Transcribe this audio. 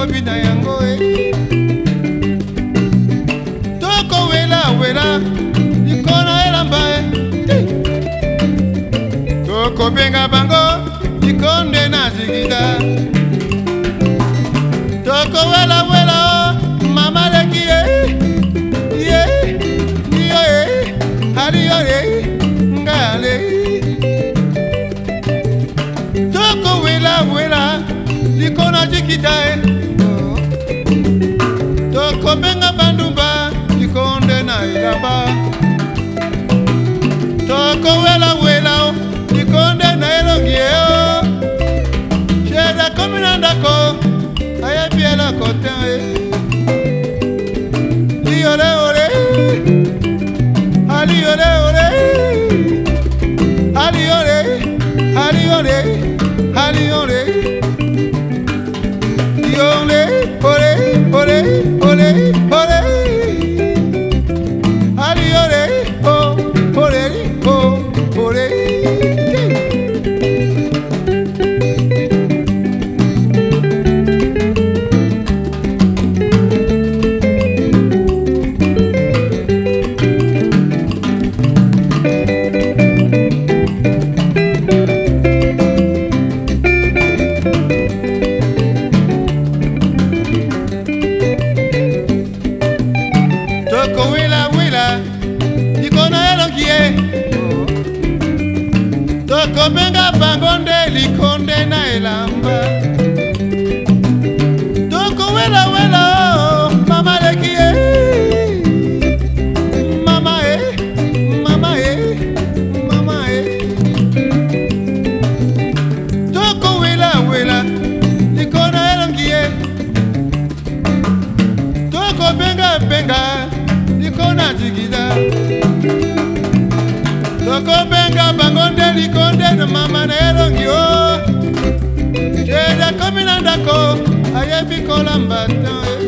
nakobina yango e eh. tokowelawela likolo elamba e eh. tokobenga bango likonde na zigida tokowelawela oh, mama leki e kowela wela o, nikonde na elongi o. sheda komi na ndako ayebi eloko eh. te liyoleole aliyoleole aliole aliole tobenga bango nde likonde na elamba tokowelawela mama leki ye mama e mama e mama e tokowelawela likona elongi ye tokobengabenga likona jigili bangonde likonde no mama nelongio jeda kominandako ayebikola mbatan eh.